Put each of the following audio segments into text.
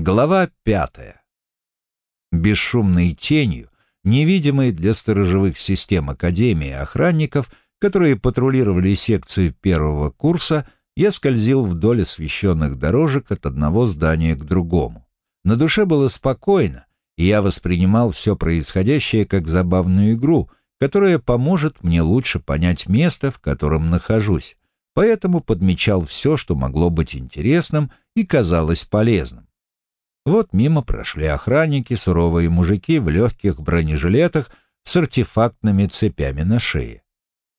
Глава пятая. Бесшумной тенью, невидимой для сторожевых систем Академии охранников, которые патрулировали секцию первого курса, я скользил вдоль освещенных дорожек от одного здания к другому. На душе было спокойно, и я воспринимал все происходящее как забавную игру, которая поможет мне лучше понять место, в котором нахожусь, поэтому подмечал все, что могло быть интересным и казалось полезным. Вот мимо прошли охранники, суровые мужики в легких бронежилетах с артефактными цепями на шее.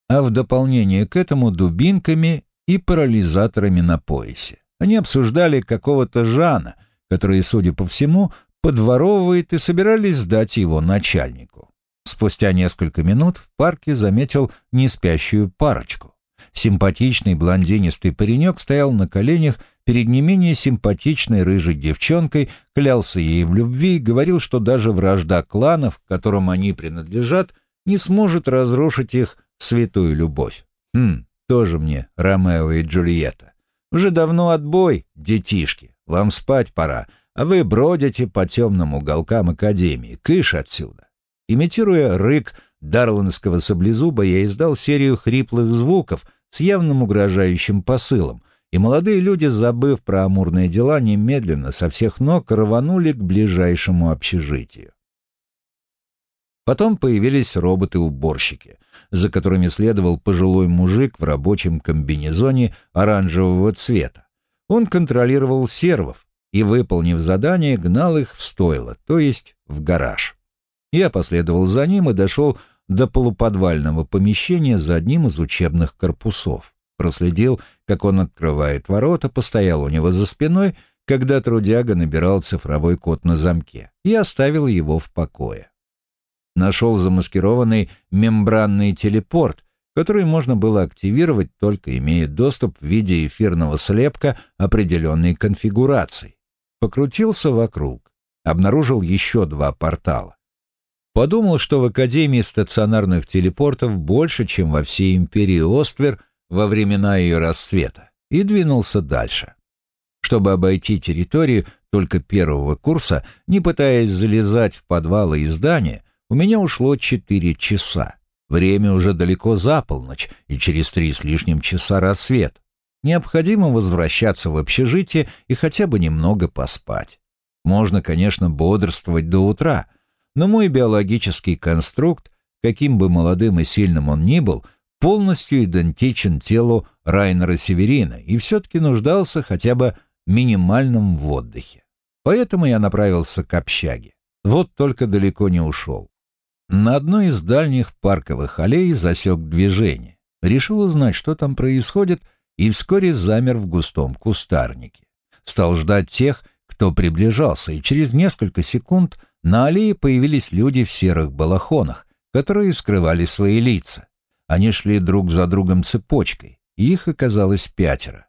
А в дополнение к этому дубинками и парализаторами на поясе. Они обсуждали какого-то Жана, который, судя по всему, подворовывает и собирались сдать его начальнику. Спустя несколько минут в парке заметил неспящую парочку. Симпатичный блондинистый паренек стоял на коленях перед не менее симпатичной рыжей девчонкой, клялся ей в любви и говорил, что даже вражда кланов, которым они принадлежат, не сможет разрушить их святую любовь. Хм, тоже мне Ромео и Джульетта. Уже давно отбой, детишки, вам спать пора, а вы бродите по темным уголкам Академии, кыш отсюда. Имитируя рык дарландского саблезуба, я издал серию хриплых звуков с явным угрожающим посылом, и молодые люди, забыв про амурные дела, немедленно со всех ног рванули к ближайшему общежитию. Потом появились роботы-уборщики, за которыми следовал пожилой мужик в рабочем комбинезоне оранжевого цвета. Он контролировал сервов и, выполнив задание, гнал их в стойло, то есть в гараж. Я последовал за ним и дошел до полуподвального помещения за одним из учебных корпусов. Проследил, как он открывает ворота, постоял у него за спиной, когда трудяга набирал цифровой код на замке, и оставил его в покое. Нашел замаскированный мембранный телепорт, который можно было активировать, только имея доступ в виде эфирного слепка определенной конфигурации. Покрутился вокруг, обнаружил еще два портала. Подумал, что в Академии стационарных телепортов больше, чем во всей империи Оствер во времена ее расцвета, и двинулся дальше. Чтобы обойти территорию только первого курса, не пытаясь залезать в подвалы и здания, у меня ушло четыре часа. Время уже далеко за полночь, и через три с лишним часа рассвет. Необходимо возвращаться в общежитие и хотя бы немного поспать. Можно, конечно, бодрствовать до утра, но мой биологический конструкт, каким бы молодым и сильным он ни был, полностью идентичен телу Райнера Северина и все-таки нуждался хотя бы минимальном в отдыхе. Поэтому я направился к общаге. Вот только далеко не ушел. На одной из дальних парковых аллей засек движение. Решил узнать, что там происходит, и вскоре замер в густом кустарнике. Стал ждать тех, кто приближался, и через несколько секунд на аллее появились люди в серых балахонах, которые скрывали свои лица. Они шли друг за другом цепочкой, и их оказалось пятеро.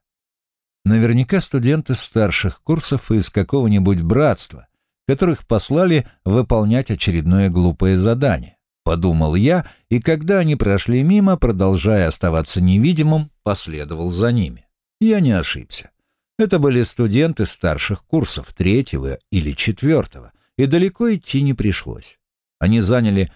Наверняка студенты старших курсов из какого-нибудь братства, которых послали выполнять очередное глупое задание. Подумал я, и когда они прошли мимо, продолжая оставаться невидимым, последовал за ними. Я не ошибся. Это были студенты старших курсов, третьего или четвертого, и далеко идти не пришлось. Они заняли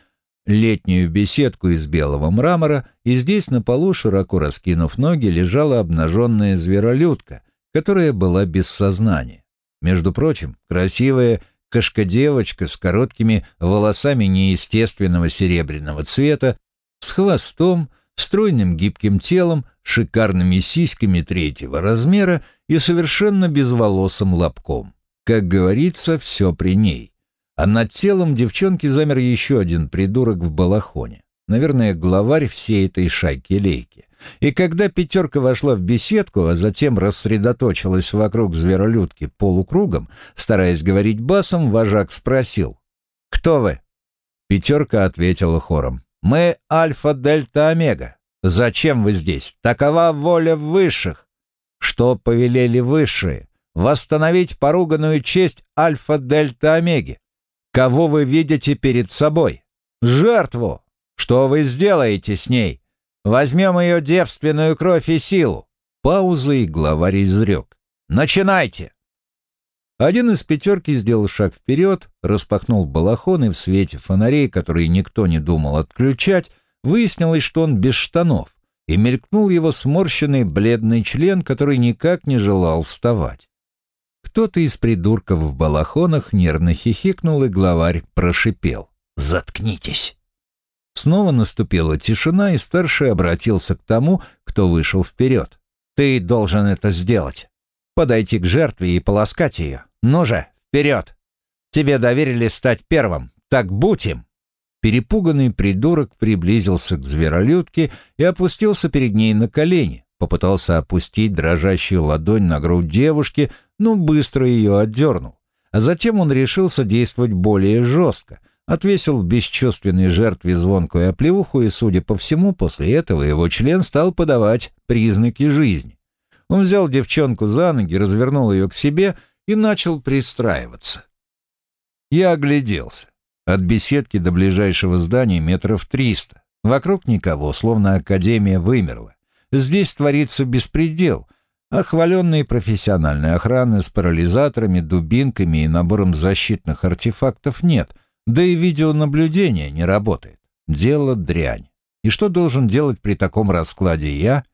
летнюю беседку из белого мрамора, и здесь на полу, широко раскинув ноги, лежала обнаженная зверолюдка, которая была без сознания. Между прочим, красивая кошка-девочка с короткими волосами неестественного серебряного цвета, с хвостом, стройным гибким телом, шикарными сиськами третьего размера и совершенно безволосым лобком. Как говорится, все при ней а над телом девчонки замер еще один придурок в балахоне. Наверное, главарь всей этой шайки-лейки. И когда пятерка вошла в беседку, а затем рассредоточилась вокруг зверолюдки полукругом, стараясь говорить басом, вожак спросил «Кто вы?» Пятерка ответила хором «Мы Альфа-Дельта-Омега. Зачем вы здесь? Такова воля высших». «Что повелели высшие?» «Восстановить поруганную честь Альфа-Дельта-Омеги. Кого вы видите перед собой? Жертву! Что вы сделаете с ней? Возьмем ее девственную кровь и силу. Пауза, и главарь изрек. Начинайте! Один из пятерки сделал шаг вперед, распахнул балахон, и в свете фонарей, которые никто не думал отключать, выяснилось, что он без штанов, и мелькнул его сморщенный бледный член, который никак не желал вставать. Кто-то из придурков в балахонах нервно хихикнул, и главарь прошипел. «Заткнитесь!» Снова наступила тишина, и старший обратился к тому, кто вышел вперед. «Ты должен это сделать. Подойти к жертве и полоскать ее. Ну же, вперед! Тебе доверили стать первым, так будь им!» Перепуганный придурок приблизился к зверолюдке и опустился перед ней на колени, попытался опустить дрожащую ладонь на грудь девушки, но быстро ее отдернул. А затем он решился действовать более жестко, отвесил бесчувственной жертве звонкую оплеуху, и, судя по всему, после этого его член стал подавать признаки жизни. Он взял девчонку за ноги, развернул ее к себе и начал пристраиваться. Я огляделся. От беседки до ближайшего здания метров триста. Вокруг никого, словно академия вымерла. Здесь творится беспредел. А профессиональной охраны с парализаторами, дубинками и набором защитных артефактов нет, да и видеонаблюдение не работает. Дело дрянь. И что должен делать при таком раскладе я?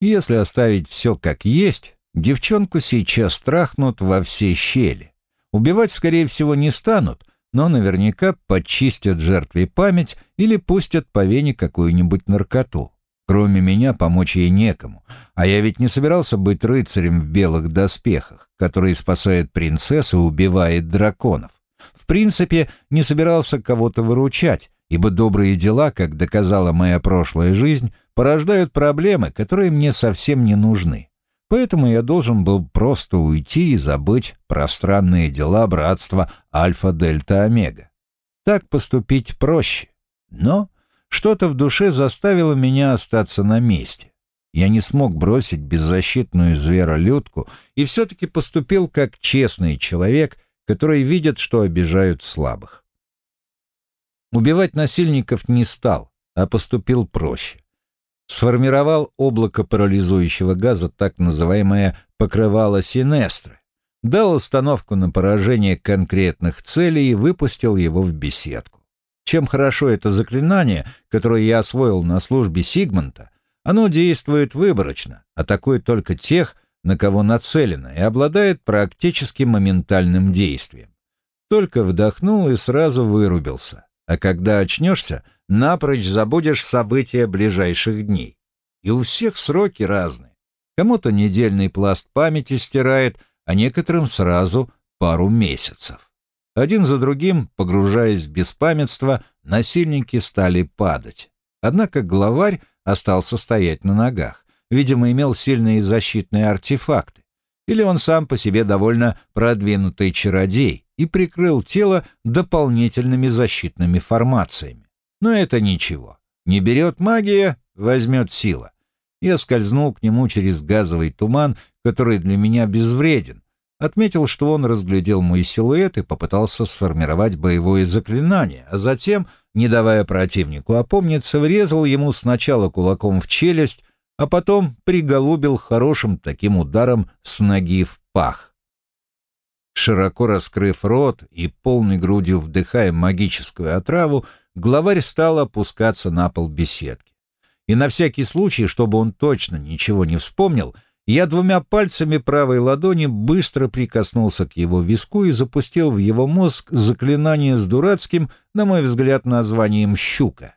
Если оставить все как есть, девчонку сейчас трахнут во все щели. Убивать, скорее всего, не станут, но наверняка почистят жертве память или пустят по вене какую-нибудь наркоту. Кроме меня помочь ей некому, а я ведь не собирался быть рыцарем в белых доспехах, который спасает принцесс и убивает драконов. В принципе, не собирался кого-то выручать, ибо добрые дела, как доказала моя прошлая жизнь, порождают проблемы, которые мне совсем не нужны. Поэтому я должен был просто уйти и забыть про странные дела братства Альфа-Дельта-Омега. Так поступить проще. Но что-то в душе заставило меня остаться на месте. Я не смог бросить беззащитную зверолюдку и все-таки поступил как честный человек, который видит, что обижают слабых. Убивать насильников не стал, а поступил проще. Сформировал облако парализующего газа, так называемое покрывало Синестры, дал установку на поражение конкретных целей и выпустил его в беседку. Чем хорошо это заклинание, которое я освоил на службе Сигмунта, оно действует выборочно, атакует только тех, на кого нацелено, и обладает практически моментальным действием. Только вдохнул и сразу вырубился, а когда очнешься, напрочь забудешь события ближайших дней. И у всех сроки разные. Кому-то недельный пласт памяти стирает, а некоторым сразу пару месяцев. Один за другим, погружаясь в беспамятство, насильники стали падать. Однако главарь остался стоять на ногах. Видимо, имел сильные защитные артефакты. Или он сам по себе довольно продвинутый чародей и прикрыл тело дополнительными защитными формациями. Но это ничего. Не берет магия, возьмет сила. Я скользнул к нему через газовый туман, который для меня безвреден, Отметил, что он разглядел мой силуэт и попытался сформировать боевое заклинание, а затем, не давая противнику опомниться, врезал ему сначала кулаком в челюсть, а потом приголубил хорошим таким ударом с ноги в пах. Широко раскрыв рот и полной грудью вдыхая магическую отраву, главарь стал опускаться на пол беседки. И на всякий случай, чтобы он точно ничего не вспомнил, я двумя пальцами правой ладони быстро прикоснулся к его виску и запустил в его мозг заклинание с дурацким, на мой взгляд, названием «щука».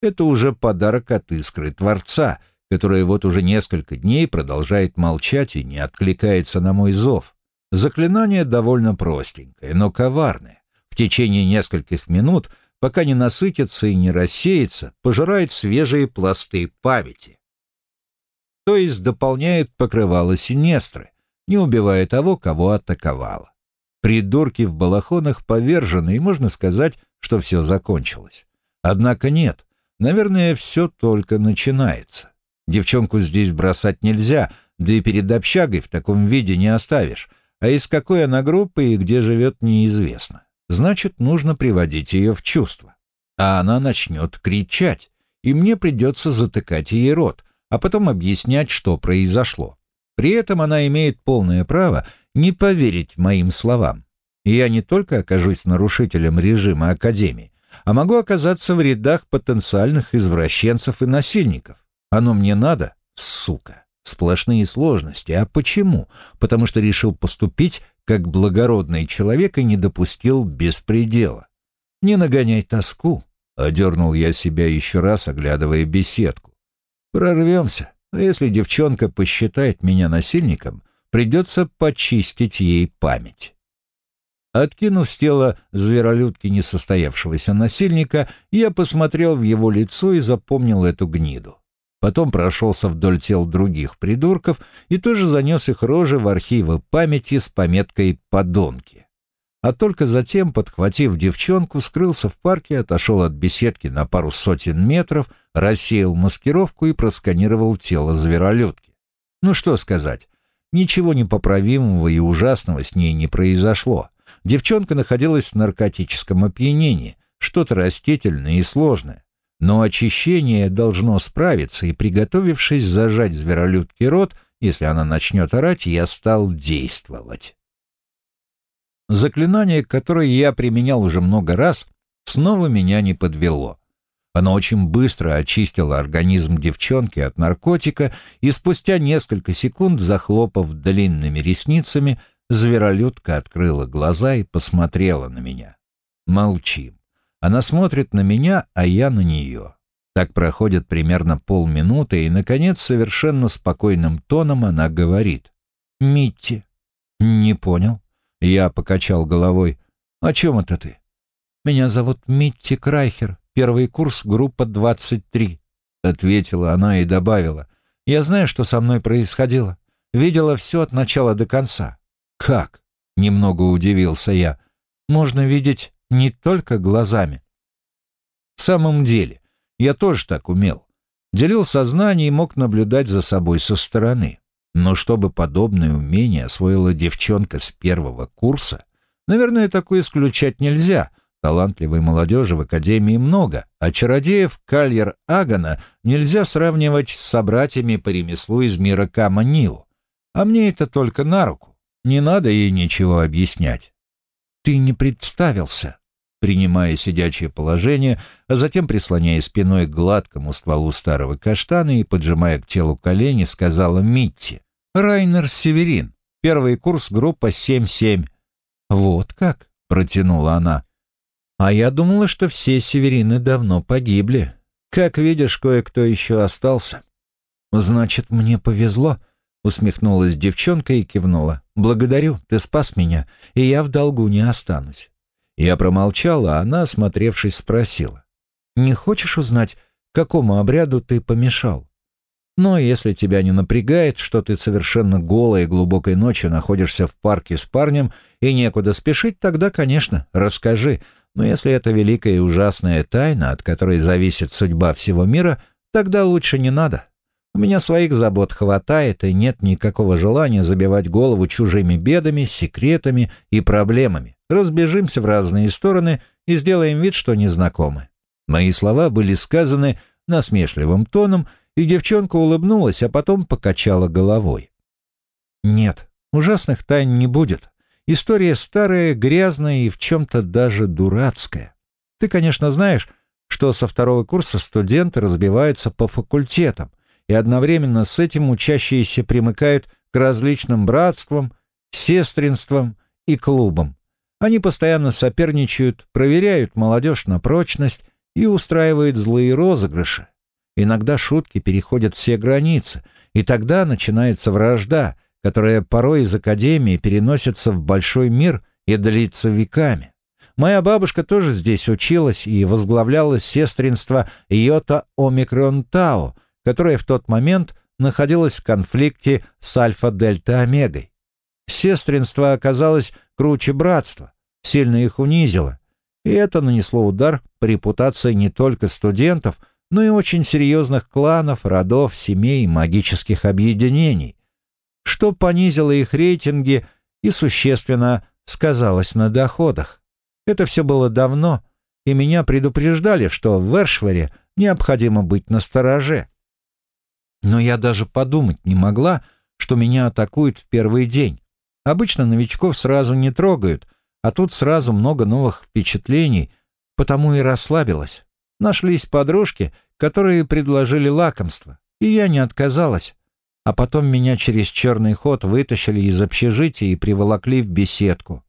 Это уже подарок от искры Творца, которая вот уже несколько дней продолжает молчать и не откликается на мой зов. Заклинание довольно простенькое, но коварное. В течение нескольких минут, пока не насытится и не рассеется, пожирает свежие пласты памяти то есть дополняет покрывало Синестры, не убивая того, кого атаковала. Придурки в балахонах повержены, и можно сказать, что все закончилось. Однако нет, наверное, все только начинается. Девчонку здесь бросать нельзя, да и перед общагой в таком виде не оставишь, а из какой она группы и где живет неизвестно. Значит, нужно приводить ее в чувство. А она начнет кричать, и мне придется затыкать ей рот, а потом объяснять, что произошло. При этом она имеет полное право не поверить моим словам. Я не только окажусь нарушителем режима Академии, а могу оказаться в рядах потенциальных извращенцев и насильников. Оно мне надо, сука. Сплошные сложности. А почему? Потому что решил поступить как благородный человек и не допустил беспредела. Не нагоняй тоску, — одернул я себя еще раз, оглядывая беседку. Прорвемся, а если девчонка посчитает меня насильником, придется почистить ей память. Откинув с тела зверолюдки несостоявшегося насильника, я посмотрел в его лицо и запомнил эту гниду. Потом прошелся вдоль тел других придурков и тоже занес их рожи в архивы памяти с пометкой «подонки». А только затем, подхватив девчонку, скрылся в парке, отошел от беседки на пару сотен метров, рассеял маскировку и просканировал тело зверолюдки. Ну что сказать, ничего непоправимого и ужасного с ней не произошло. Девчонка находилась в наркотическом опьянении, что-то растительное и сложное. Но очищение должно справиться, и, приготовившись зажать зверолюдке рот, если она начнет орать, я стал действовать. Заклинание, которое я применял уже много раз, снова меня не подвело. Оно очень быстро очистило организм девчонки от наркотика, и спустя несколько секунд, захлопав длинными ресницами, зверолюдка открыла глаза и посмотрела на меня. Молчим. Она смотрит на меня, а я на нее. Так проходит примерно полминуты, и, наконец, совершенно спокойным тоном она говорит. «Митти». «Не понял». Я покачал головой. «О чем это ты?» «Меня зовут Митти Крайхер, первый курс, группа 23», — ответила она и добавила. «Я знаю, что со мной происходило. Видела все от начала до конца». «Как?» — немного удивился я. «Можно видеть не только глазами. В самом деле, я тоже так умел. Делил сознание и мог наблюдать за собой со стороны. Но чтобы подобное умение освоила девчонка с первого курса, наверное, такое исключать нельзя. Талантливой молодежи в Академии много, а чародеев Кальер Агана нельзя сравнивать с собратьями по ремеслу из мира Кама-Ниу. А мне это только на руку. Не надо ей ничего объяснять. «Ты не представился», принимая сидячее положение, а затем, прислоняя спиной к гладкому стволу старого каштана и поджимая к телу колени, сказала Митти. «Райнер Северин, первый курс, группа 7-7». «Вот как?» — протянула она. «А я думала, что все Северины давно погибли. Как видишь, кое-кто еще остался». «Значит, мне повезло», — усмехнулась девчонка и кивнула. «Благодарю, ты спас меня, и я в долгу не останусь». Я промолчал, а она, осмотревшись, спросила. «Не хочешь узнать, какому обряду ты помешал? Но если тебя не напрягает, что ты совершенно голой глубокой ночью находишься в парке с парнем и некуда спешить, тогда, конечно, расскажи. Но если это великая и ужасная тайна, от которой зависит судьба всего мира, тогда лучше не надо. У меня своих забот хватает, и нет никакого желания забивать голову чужими бедами, секретами и проблемами. Разбежимся в разные стороны и сделаем вид, что не знакомы. Мои слова были сказаны насмешливым тоном, и девчонка улыбнулась, а потом покачала головой. «Нет, ужасных тайн не будет. История старая, грязная и в чем-то даже дурацкая. Ты, конечно, знаешь, что со второго курса студенты разбиваются по факультетам, и одновременно с этим учащиеся примыкают к различным братствам, сестринствам и клубам. Они постоянно соперничают, проверяют молодежь на прочность и устраивают злые розыгрыши. Иногда шутки переходят все границы, и тогда начинается вражда, которая порой из академии переносится в большой мир и длится веками. Моя бабушка тоже здесь училась и возглавляла сестринство Йота Омикрон Тао, которая в тот момент находилась в конфликте с Альфа-Дельта-Омегой. Сестринство оказалось круче братства, сильно их унизило, и это нанесло удар по репутации не только студентов, но и очень серьезных кланов, родов, семей, магических объединений, что понизило их рейтинги и существенно сказалось на доходах. Это все было давно, и меня предупреждали, что в Вершваре необходимо быть настороже. Но я даже подумать не могла, что меня атакуют в первый день. Обычно новичков сразу не трогают, а тут сразу много новых впечатлений, потому и расслабилась. Нашлись подружки, которые предложили лакомство, и я не отказалась. А потом меня через черный ход вытащили из общежития и приволокли в беседку.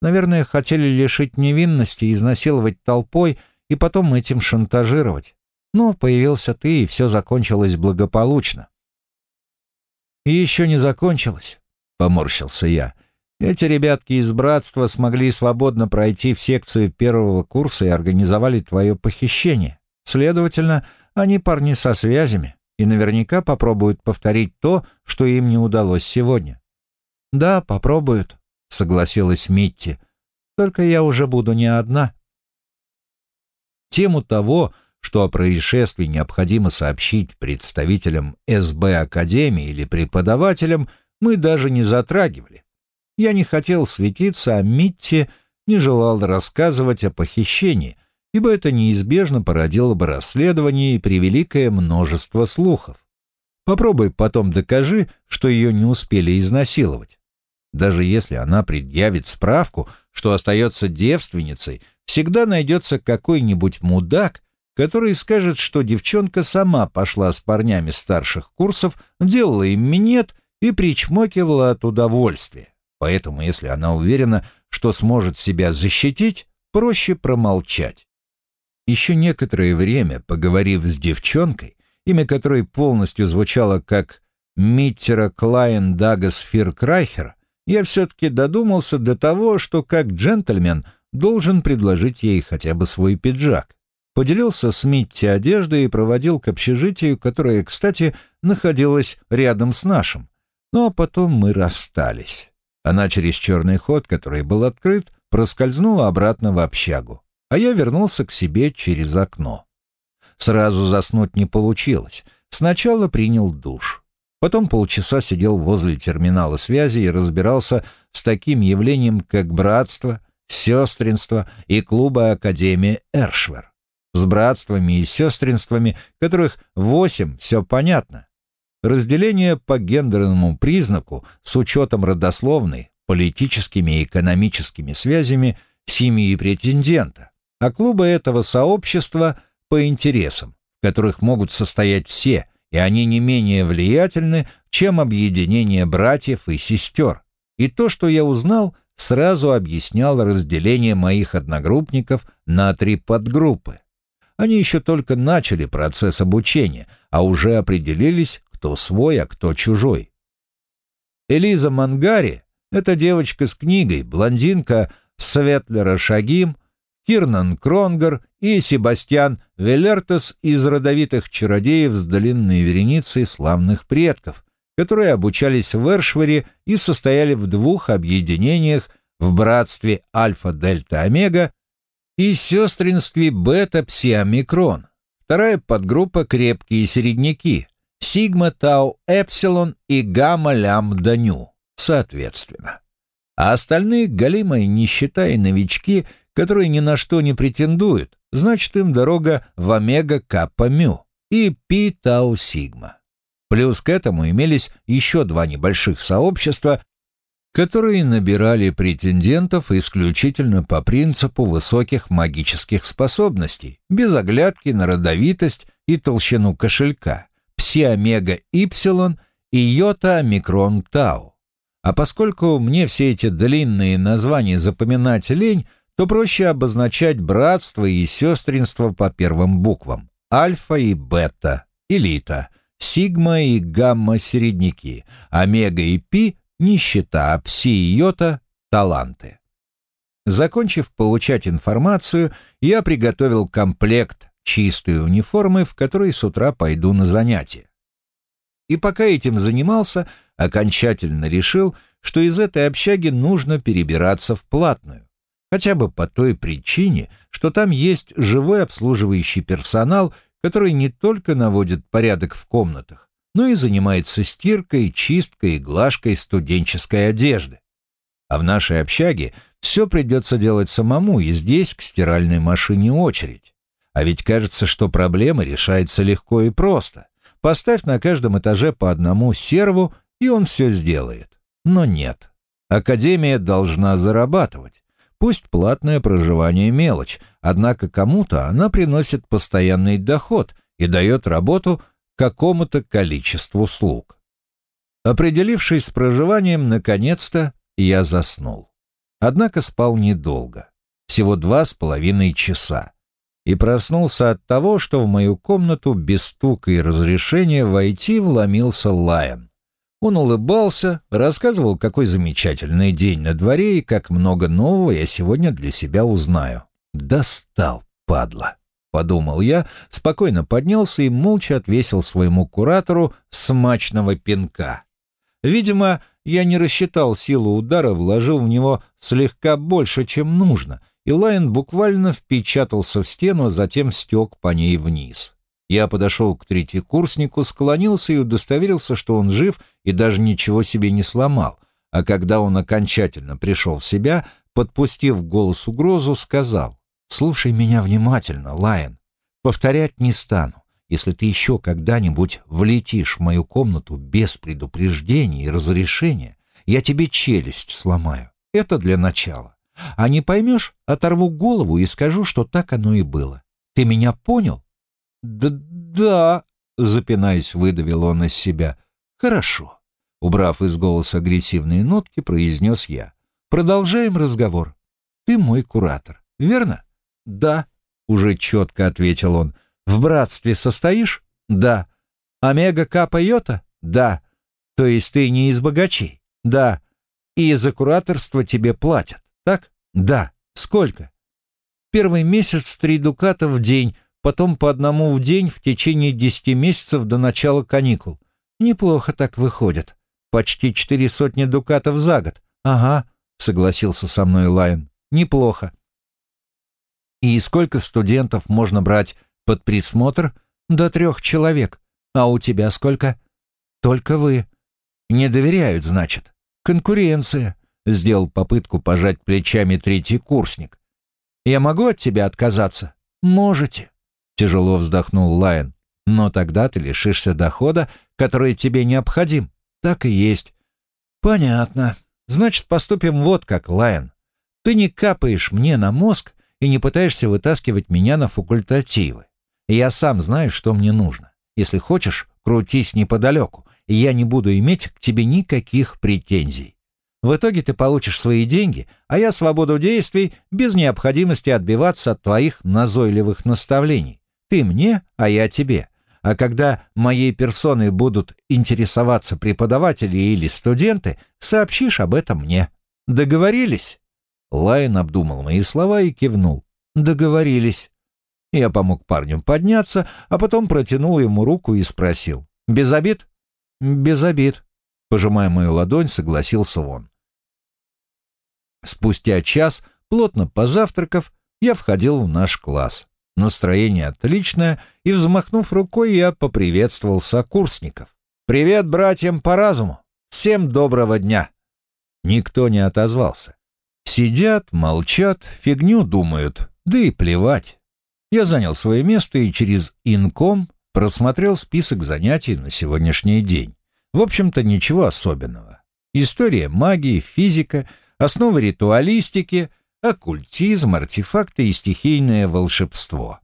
Наверное, хотели лишить невинности, изнасиловать толпой и потом этим шантажировать. Но появился ты, и все закончилось благополучно. «И еще не закончилось», — поморщился я. «Эти ребятки из братства смогли свободно пройти в секцию первого курса и организовали твое похищение. Следовательно, они парни со связями и наверняка попробуют повторить то, что им не удалось сегодня. «Да, попробуют», — согласилась Митти. «Только я уже буду не одна». Тему того, что о происшествии необходимо сообщить представителям СБ Академии или преподавателям, мы даже не затрагивали. Я не хотел светиться, а Митти не желал рассказывать о похищении — ибо это неизбежно породило бы расследование и превеликое множество слухов. Попробуй потом докажи, что ее не успели изнасиловать. Даже если она предъявит справку, что остается девственницей, всегда найдется какой-нибудь мудак, который скажет, что девчонка сама пошла с парнями старших курсов, делала им минет и причмокивала от удовольствия. Поэтому, если она уверена, что сможет себя защитить, проще промолчать. Еще некоторое время, поговорив с девчонкой, имя которой полностью звучало как Миттера Клайн Дагас Фиркрайхер, я все-таки додумался до того, что как джентльмен должен предложить ей хотя бы свой пиджак. Поделился с Митти одеждой и проводил к общежитию, которое, кстати, находилось рядом с нашим. Ну а потом мы расстались. Она через черный ход, который был открыт, проскользнула обратно в общагу а я вернулся к себе через окно. Сразу заснуть не получилось. Сначала принял душ. Потом полчаса сидел возле терминала связи и разбирался с таким явлением, как братство, сестринство и клуба Академии Эршвер. С братствами и сестринствами, которых восемь, все понятно. Разделение по гендерному признаку с учетом родословной, политическими и экономическими связями семьи претендента а клубы этого сообщества по интересам, в которых могут состоять все, и они не менее влиятельны, чем объединение братьев и сестер. И то, что я узнал, сразу объясняло разделение моих одногруппников на три подгруппы. Они еще только начали процесс обучения, а уже определились, кто свой, а кто чужой. Элиза Мангари — это девочка с книгой, блондинка Светлера Шагим — Кирнан Кронгер и Себастьян Велертес из родовитых чародеев с длинной вереницей славных предков, которые обучались в Эршваре и состояли в двух объединениях в братстве Альфа-Дельта-Омега и сестринстве Бета-Пси-Омикрон. Вторая подгруппа «Крепкие середняки» — Сигма Тау Эпсилон и Гамма Лямбда Ню, соответственно. А остальные — галимая нищета и новички — которые ни на что не претендуют, значит им дорога в омега каппа мю и пи тау сигма. Плюс к этому имелись еще два небольших сообщества, которые набирали претендентов исключительно по принципу высоких магических способностей, без оглядки на родовитость и толщину кошелька, пси-омега-ипсилон и йота-микрон-тау. А поскольку мне все эти длинные названия запоминать лень, то проще обозначать братство и сестринство по первым буквам. Альфа и бета, элита, сигма и гамма середняки, омега и пи – нищета, а пси и йота – таланты. Закончив получать информацию, я приготовил комплект чистой униформы, в которой с утра пойду на занятия. И пока этим занимался, окончательно решил, что из этой общаги нужно перебираться в платную. Хотя бы по той причине, что там есть живой обслуживающий персонал, который не только наводит порядок в комнатах, но и занимается стиркой, чисткой и глажкой студенческой одежды. А в нашей общаге все придется делать самому, и здесь к стиральной машине очередь. А ведь кажется, что проблема решается легко и просто. Поставь на каждом этаже по одному серву, и он все сделает. Но нет. Академия должна зарабатывать. Пусть платное проживание мелочь, однако кому-то она приносит постоянный доход и дает работу какому-то количеству слуг. Определившись с проживанием, наконец-то я заснул. Однако спал недолго, всего два с половиной часа, и проснулся от того, что в мою комнату без стука и разрешения войти вломился Лайон. Он улыбался, рассказывал, какой замечательный день на дворе и как много нового я сегодня для себя узнаю. «Достал, падла!» — подумал я, спокойно поднялся и молча отвесил своему куратору смачного пинка. Видимо, я не рассчитал силу удара, вложил в него слегка больше, чем нужно, и Лайн буквально впечатался в стену, а затем стек по ней вниз. Я подошел к третьекурснику, склонился и удостоверился, что он жив и даже ничего себе не сломал, а когда он окончательно пришел в себя, подпустив голос угрозу, сказал, «Слушай меня внимательно, Лайон. Повторять не стану. Если ты еще когда-нибудь влетишь в мою комнату без предупреждения и разрешения, я тебе челюсть сломаю. Это для начала. А не поймешь, оторву голову и скажу, что так оно и было. Ты меня понял?» «Да, да», — запинаясь, выдавил он из себя. «Хорошо». Убрав из голоса агрессивные нотки, произнес я. «Продолжаем разговор. Ты мой куратор, верно?» «Да», — уже четко ответил он. «В братстве состоишь?» «Да». «Омега Капа Йота?» «Да». «То есть ты не из богачей?» «Да». «И за кураторство тебе платят, так?» «Да». «Сколько?» «Первый месяц три дуката в день, потом по одному в день в течение десяти месяцев до начала каникул. Неплохо так выходит. Почти четыре сотни дукатов за год. Ага, согласился со мной Лайон. Неплохо. И сколько студентов можно брать под присмотр? До трех человек. А у тебя сколько? Только вы. Не доверяют, значит. Конкуренция. Сделал попытку пожать плечами третий курсник. Я могу от тебя отказаться? Можете. Тяжело вздохнул Лайон. Но тогда ты лишишься дохода, который тебе необходим. Так и есть. Понятно. Значит, поступим вот как, Лайон. Ты не капаешь мне на мозг и не пытаешься вытаскивать меня на факультативы. Я сам знаю, что мне нужно. Если хочешь, крутись неподалеку, и я не буду иметь к тебе никаких претензий. В итоге ты получишь свои деньги, а я свободу действий без необходимости отбиваться от твоих назойливых наставлений. Ты мне, а я тебе. А когда моей персоной будут интересоваться преподаватели или студенты, сообщишь об этом мне. Договорились?» Лайн обдумал мои слова и кивнул. «Договорились». Я помог парню подняться, а потом протянул ему руку и спросил. «Без обид?» «Без обид», — пожимая мою ладонь, согласился он. Спустя час, плотно позавтракав, я входил в наш класс. Настроение отличное, и, взмахнув рукой, я поприветствовал сокурсников. «Привет братьям по разуму! Всем доброго дня!» Никто не отозвался. Сидят, молчат, фигню думают, да и плевать. Я занял свое место и через инком просмотрел список занятий на сегодняшний день. В общем-то, ничего особенного. История магии, физика, основы ритуалистики — оккультизм, артефакты и стихийное волшебство.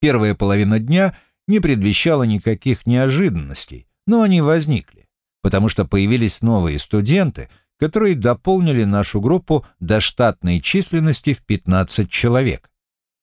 Первая половина дня не предвещала никаких неожиданностей, но они возникли, потому что появились новые студенты, которые дополнили нашу группу до штатной численности в 15 человек.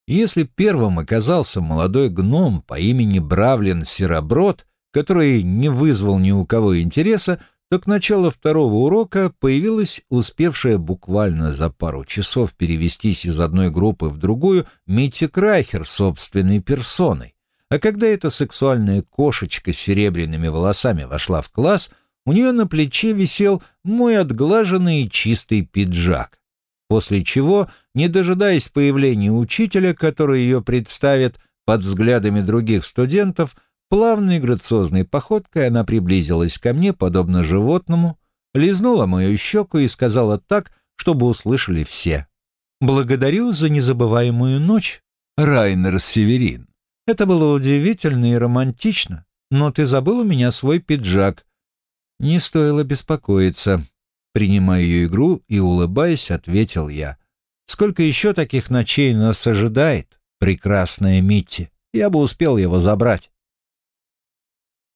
Если первым оказался молодой гном по имени Бравлин Сероброд, который не вызвал ни у кого интереса, то к началу второго урока появилась успевшая буквально за пару часов перевестись из одной группы в другую Митти Крайхер собственной персоной. А когда эта сексуальная кошечка с серебряными волосами вошла в класс, у нее на плече висел мой отглаженный чистый пиджак. После чего, не дожидаясь появления учителя, который ее представит под взглядами других студентов, Плавной грациозной походкой она приблизилась ко мне, подобно животному, лизнула мою щеку и сказала так, чтобы услышали все. «Благодарю за незабываемую ночь, Райнер Северин. Это было удивительно и романтично, но ты забыл у меня свой пиджак». Не стоило беспокоиться. Принимая ее игру и улыбаясь, ответил я. Сколько еще таких ночей нас ожидает, прекрасная Митти? Я бы успел его забрать.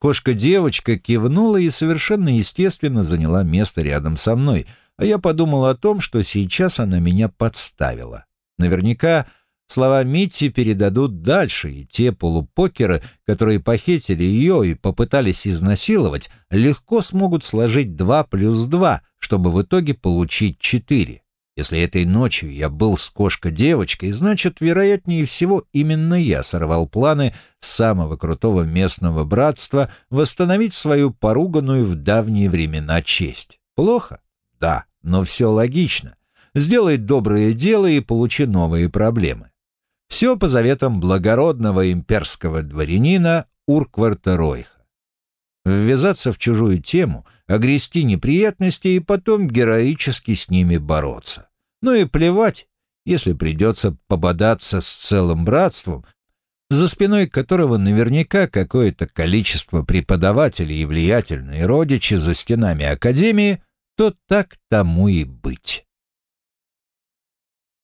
Кошка-девочка кивнула и совершенно естественно заняла место рядом со мной, а я подумал о том, что сейчас она меня подставила. Наверняка слова Митти передадут дальше, и те полупокеры, которые похитили ее и попытались изнасиловать, легко смогут сложить два плюс два, чтобы в итоге получить четыре. Если этой ночью я был с кошка-девочкой, значит, вероятнее всего, именно я сорвал планы самого крутого местного братства восстановить свою поруганную в давние времена честь. Плохо? Да, но все логично. Сделай доброе дело и получи новые проблемы. Все по заветам благородного имперского дворянина Уркварта Ройха. Ввязаться в чужую тему, огрести неприятности и потом героически с ними бороться. Ну и плевать, если придется пободаться с целым братством, за спиной которого наверняка какое-то количество преподавателей и влиятельные родичи за стенами академии, то так тому и быть.